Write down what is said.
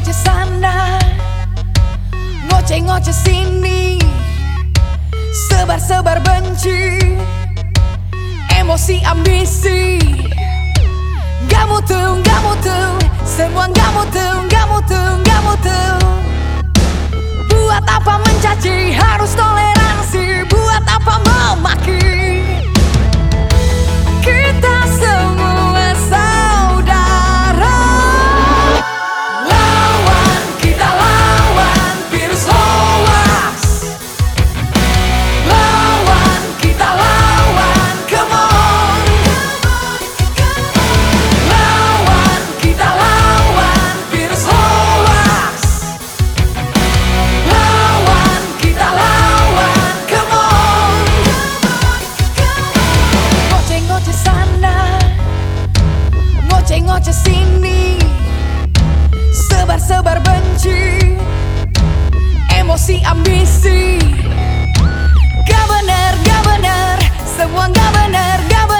Ngoceh-ngoceh sana Ngoceh-ngoceh sini. Sebar-sebar benci Emosi ambisi. Gak mutu, gak ngoceh sini. Sebar-sebar benci. Emosi ambisi. Gak bener, gak bener Semua gak bener, gak bener